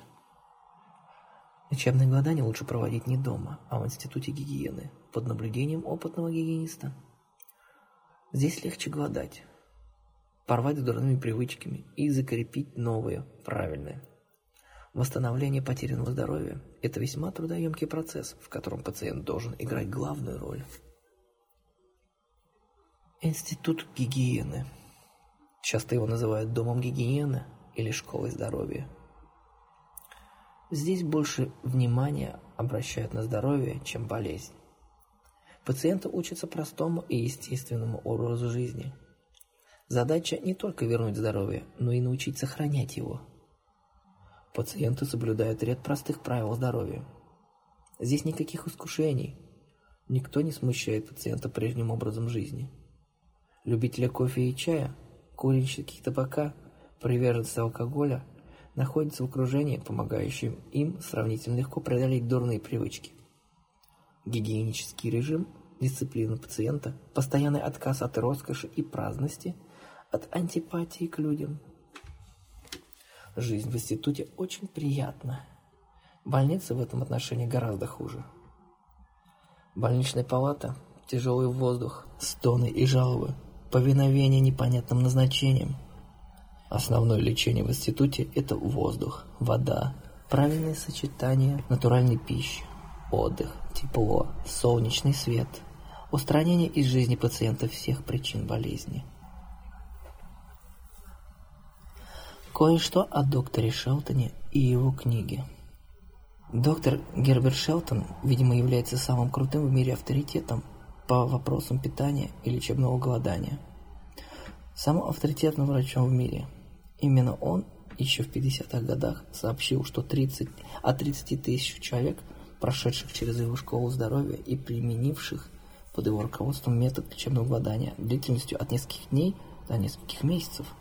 Лечебное голодание лучше проводить не дома, а в институте гигиены, под наблюдением опытного гигиениста. Здесь легче голодать, порвать с дурными привычками и закрепить новые, правильные. Восстановление потерянного здоровья – это весьма трудоемкий процесс, в котором пациент должен играть главную роль. Институт гигиены. Часто его называют домом гигиены или школой здоровья. Здесь больше внимания обращают на здоровье, чем болезнь. Пациенты учатся простому и естественному образу жизни – Задача не только вернуть здоровье, но и научить сохранять его. Пациенты соблюдают ряд простых правил здоровья. Здесь никаких искушений. Никто не смущает пациента прежним образом жизни. Любители кофе и чая, курильщики табака, приверженцы алкоголя находятся в окружении, помогающем им сравнительно легко преодолеть дурные привычки. Гигиенический режим, дисциплина пациента, постоянный отказ от роскоши и праздности – от антипатии к людям. Жизнь в институте очень приятна. Больница в этом отношении гораздо хуже. Больничная палата, тяжелый воздух, стоны и жалобы, повиновение непонятным назначениям. Основное лечение в институте – это воздух, вода, правильное сочетание натуральной пищи, отдых, тепло, солнечный свет, устранение из жизни пациента всех причин болезни – Кое-что о докторе Шелтоне и его книге. Доктор Герберт Шелтон, видимо, является самым крутым в мире авторитетом по вопросам питания и лечебного голодания. Самым авторитетным врачом в мире. Именно он еще в 50-х годах сообщил, что 30, от 30 тысяч человек, прошедших через его школу здоровья и применивших под его руководством метод лечебного голодания длительностью от нескольких дней до нескольких месяцев –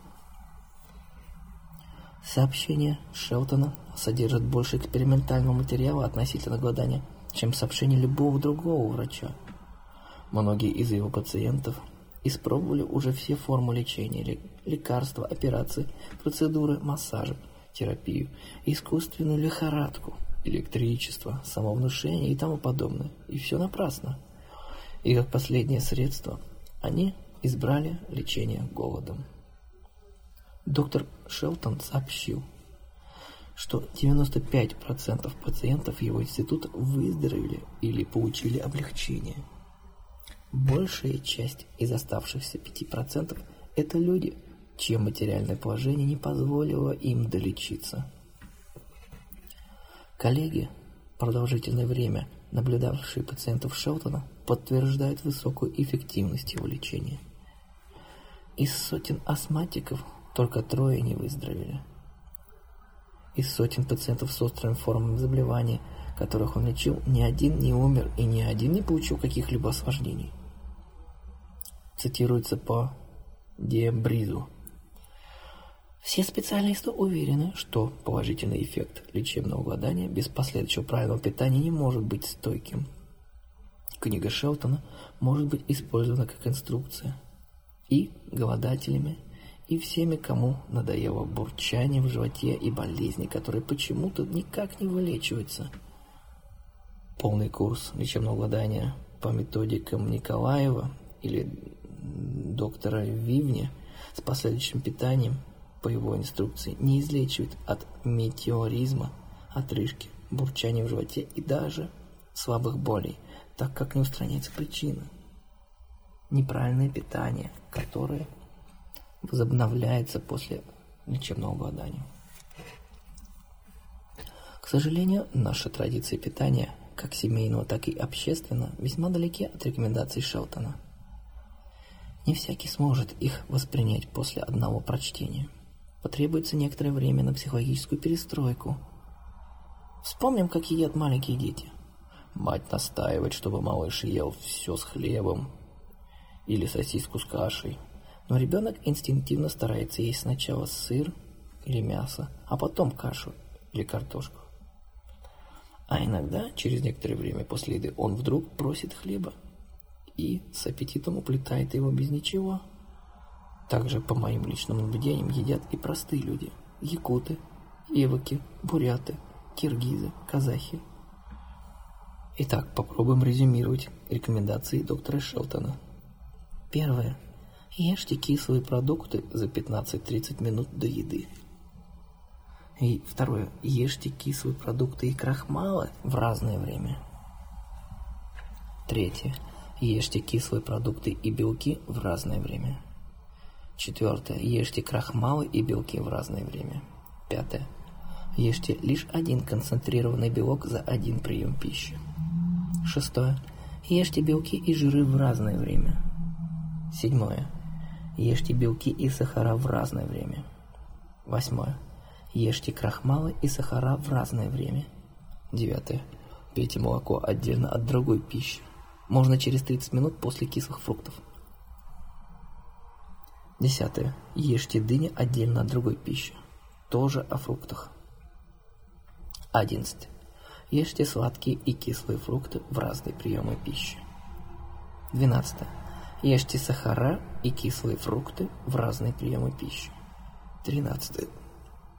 Сообщение Шелтона содержит больше экспериментального материала относительно голодания, чем сообщение любого другого врача. Многие из его пациентов испробовали уже все формы лечения, лекарства, операции, процедуры, массажи, терапию, искусственную лихорадку, электричество, самовнушение и тому подобное. И все напрасно. И как последнее средство они избрали лечение голодом. Доктор Шелтон сообщил, что 95% пациентов его института выздоровели или получили облегчение. Большая часть из оставшихся 5% – это люди, чье материальное положение не позволило им долечиться. Коллеги, продолжительное время наблюдавшие пациентов Шелтона, подтверждают высокую эффективность его лечения. Из сотен астматиков – только трое не выздоровели. Из сотен пациентов с острыми формами заболевания, которых он лечил, ни один не умер и ни один не получил каких-либо осложнений. Цитируется по Диабризу. Все специалисты уверены, что положительный эффект лечебного голодания без последующего правильного питания не может быть стойким. Книга Шелтона может быть использована как инструкция и голодателями, и всеми, кому надоело бурчание в животе и болезни, которые почему-то никак не вылечиваются. Полный курс лечебного голодания по методикам Николаева или доктора Вивни с последующим питанием по его инструкции не излечивает от метеоризма, отрыжки, бурчания в животе и даже слабых болей, так как не устраняется причина. Неправильное питание, которое возобновляется после лечебного голодания. К сожалению, наши традиции питания, как семейного, так и общественного, весьма далеки от рекомендаций Шелтона. Не всякий сможет их воспринять после одного прочтения. Потребуется некоторое время на психологическую перестройку. Вспомним, как едят маленькие дети. Мать настаивает, чтобы малыш ел все с хлебом или сосиску с кашей. Но ребенок инстинктивно старается есть сначала сыр или мясо, а потом кашу или картошку. А иногда, через некоторое время после еды, он вдруг просит хлеба и с аппетитом уплетает его без ничего. Также, по моим личным наблюдениям, едят и простые люди. Якуты, еваки, буряты, киргизы, казахи. Итак, попробуем резюмировать рекомендации доктора Шелтона. Первое. Ешьте кислые продукты за 15-30 минут до еды. И второе. Ешьте кислые продукты и крахмалы в разное время. Третье. Ешьте кислые продукты и белки в разное время. Четвертое. Ешьте крахмалы и белки в разное время. Пятое. Ешьте лишь один концентрированный белок за один прием пищи. Шестое. Ешьте белки и жиры в разное время. Седьмое. Ешьте белки и сахара в разное время. Восьмое. Ешьте крахмалы и сахара в разное время. Девятое. Пейте молоко отдельно от другой пищи. Можно через 30 минут после кислых фруктов. Десятое. Ешьте дыни отдельно от другой пищи. Тоже о фруктах. Одиннадцатое. Ешьте сладкие и кислые фрукты в разные приемы пищи. Двенадцатое. Ешьте сахара и кислые фрукты в разные приемы пищи. Тринадцатое.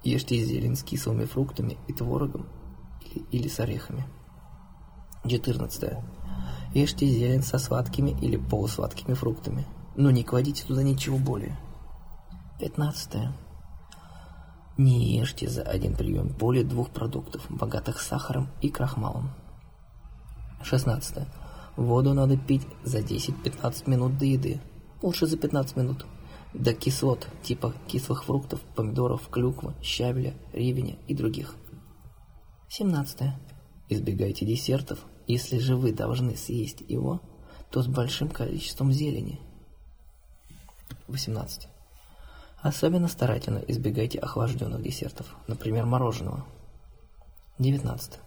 Ешьте зелень с кислыми фруктами и творогом или, или с орехами. Четырнадцатое. Ешьте зелень со сладкими или полусладкими фруктами – но не кладите туда ничего более. Пятнадцатое. Не ешьте за один прием более двух продуктов, богатых сахаром и крахмалом. Шестнадцатое. Воду надо пить за 10-15 минут до еды. Лучше за 15 минут. До кислот, типа кислых фруктов, помидоров, клюквы, щавеля, ревеня и других. Семнадцатое. Избегайте десертов. Если же вы должны съесть его, то с большим количеством зелени – 18. Особенно старательно избегайте охлажденных десертов, например, мороженого. 19.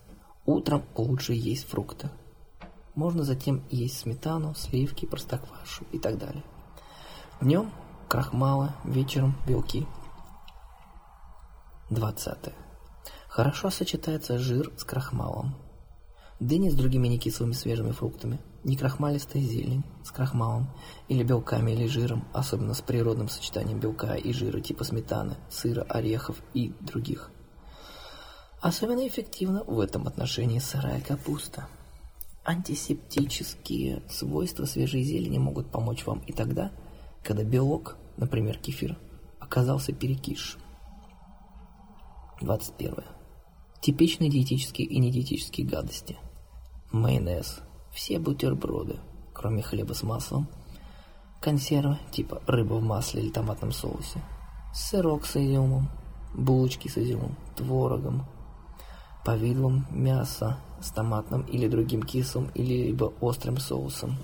Утром лучше есть фрукты. Можно затем есть сметану, сливки, простоквашу и так далее. Днем крахмалы, вечером белки. 20. Хорошо сочетается жир с крахмалом. Дыни с другими некислыми свежими фруктами – некрахмалистая зелень с крахмалом или белками или жиром, особенно с природным сочетанием белка и жира типа сметаны, сыра, орехов и других. Особенно эффективно в этом отношении сырая капуста. Антисептические свойства свежей зелени могут помочь вам и тогда, когда белок, например, кефир, оказался перекисшим. 21. Типичные диетические и недиетические гадости. Майонез – все бутерброды, кроме хлеба с маслом, консервы типа рыба в масле или томатном соусе, сырок с изюмом, булочки с изюмом, творогом, повидлом, мясо с томатным или другим кислым или либо острым соусом.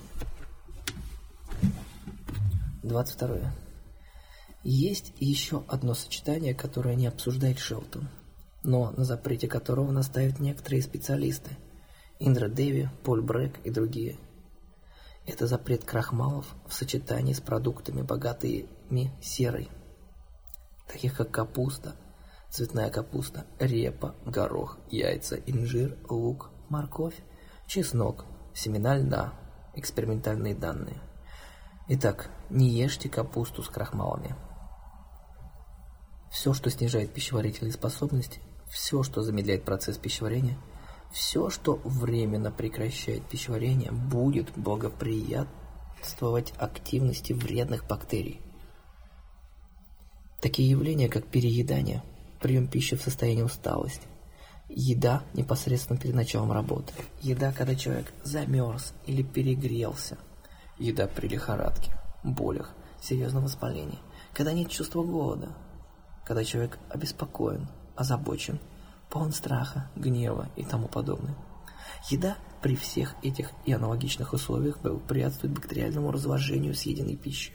22. Есть еще одно сочетание, которое не обсуждает Шелтон, но на запрете которого настаивают некоторые специалисты – Индра Деви, Поль Брэк и другие. Это запрет крахмалов в сочетании с продуктами, богатыми серой, таких как капуста, цветная капуста, репа, горох, яйца, инжир, лук, морковь, чеснок, семена льда, экспериментальные данные. Итак, не ешьте капусту с крахмалами. Все, что снижает пищеварительные способности, все, что замедляет процесс пищеварения, все, что временно прекращает пищеварение, будет благоприятствовать активности вредных бактерий. Такие явления, как переедание, прием пищи в состоянии усталости, еда непосредственно перед началом работы, еда, когда человек замерз или перегрелся, еда при лихорадке, болях, серьезном воспалении, когда нет чувства голода, когда человек обеспокоен, озабочен, полон страха, гнева и тому подобное. Еда при всех этих и аналогичных условиях благоприятствует бактериальному разложению съеденной пищи.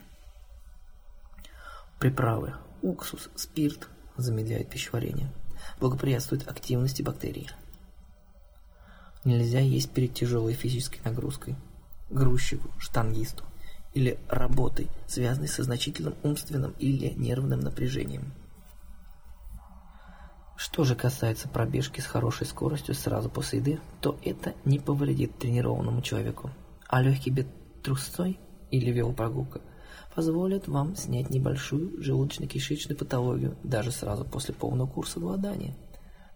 Приправы, уксус, спирт замедляют пищеварение, благоприятствуют активности бактерий. Нельзя есть перед тяжелой физической нагрузкой, грузчику, штангисту или работой, связанной со значительным умственным или нервным напряжением. Что же касается пробежки с хорошей скоростью сразу после еды, то это не повредит тренированному человеку, а легкий бег трусцой или велопрогулка позволят вам снять небольшую желудочно-кишечную патологию даже сразу после полного курса голодания.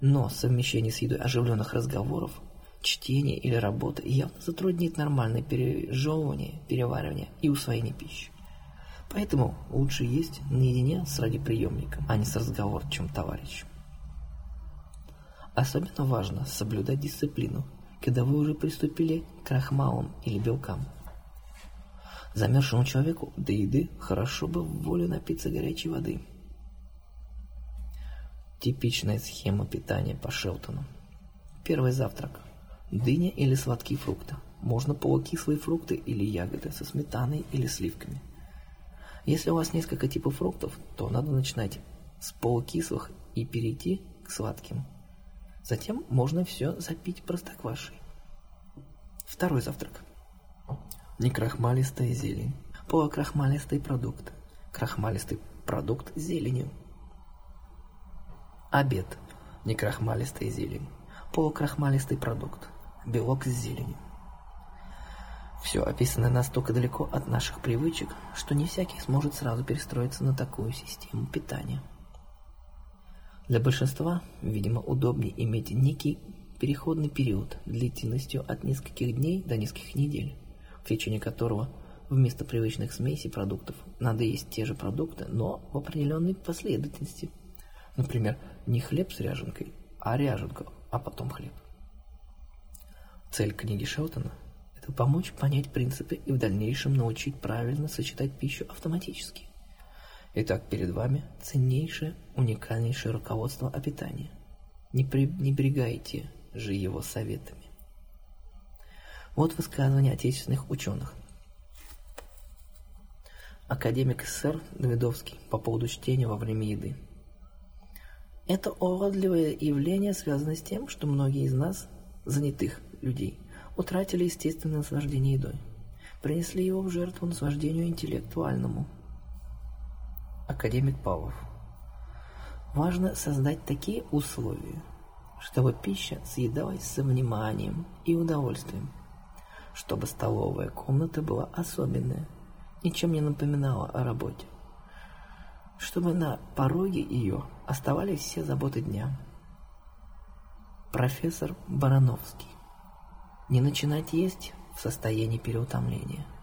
Но совмещение с едой оживленных разговоров, чтение или работа явно затруднит нормальное пережевывание, переваривание и усвоение пищи. Поэтому лучше есть наедине с радиоприемником, а не с разговорчивым товарищем. Особенно важно соблюдать дисциплину, когда вы уже приступили к крахмалам или белкам. Замерзшему человеку до еды хорошо бы в волю напиться горячей воды. Типичная схема питания по Шелтону. Первый завтрак. Дыня или сладкие фрукты. Можно полукислые фрукты или ягоды со сметаной или сливками. Если у вас несколько типов фруктов, то надо начинать с полукислых и перейти к сладким. Затем можно все запить простоквашей. Второй завтрак. Некрахмалистая зелень. Полукрахмалистый продукт. Крахмалистый продукт с зеленью. Обед. Некрахмалистая зелень. Полукрахмалистый продукт. Белок с зеленью. Все описано настолько далеко от наших привычек, что не всякий сможет сразу перестроиться на такую систему питания. Для большинства, видимо, удобнее иметь некий переходный период длительностью от нескольких дней до нескольких недель, в течение которого вместо привычных смесей продуктов надо есть те же продукты, но в определенной последовательности. Например, не хлеб с ряженкой, а ряженка, а потом хлеб. Цель книги Шелтона – это помочь понять принципы и в дальнейшем научить правильно сочетать пищу автоматически. Итак, перед вами ценнейшее, уникальнейшее руководство о питании. Не пренебрегайте же его советами. Вот высказывание отечественных ученых. Академик СССР Давидовский по поводу чтения во время еды. Это уродливое явление связано с тем, что многие из нас, занятых людей, утратили естественное наслаждение едой, принесли его в жертву наслаждению интеллектуальному – академик Павлов. Важно создать такие условия, чтобы пища съедалась со вниманием и удовольствием, чтобы столовая комната была особенная, ничем не напоминала о работе, чтобы на пороге ее оставались все заботы дня. Профессор Барановский. Не начинать есть в состоянии переутомления –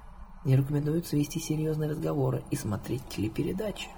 не рекомендуется вести серьезные разговоры и смотреть телепередачи.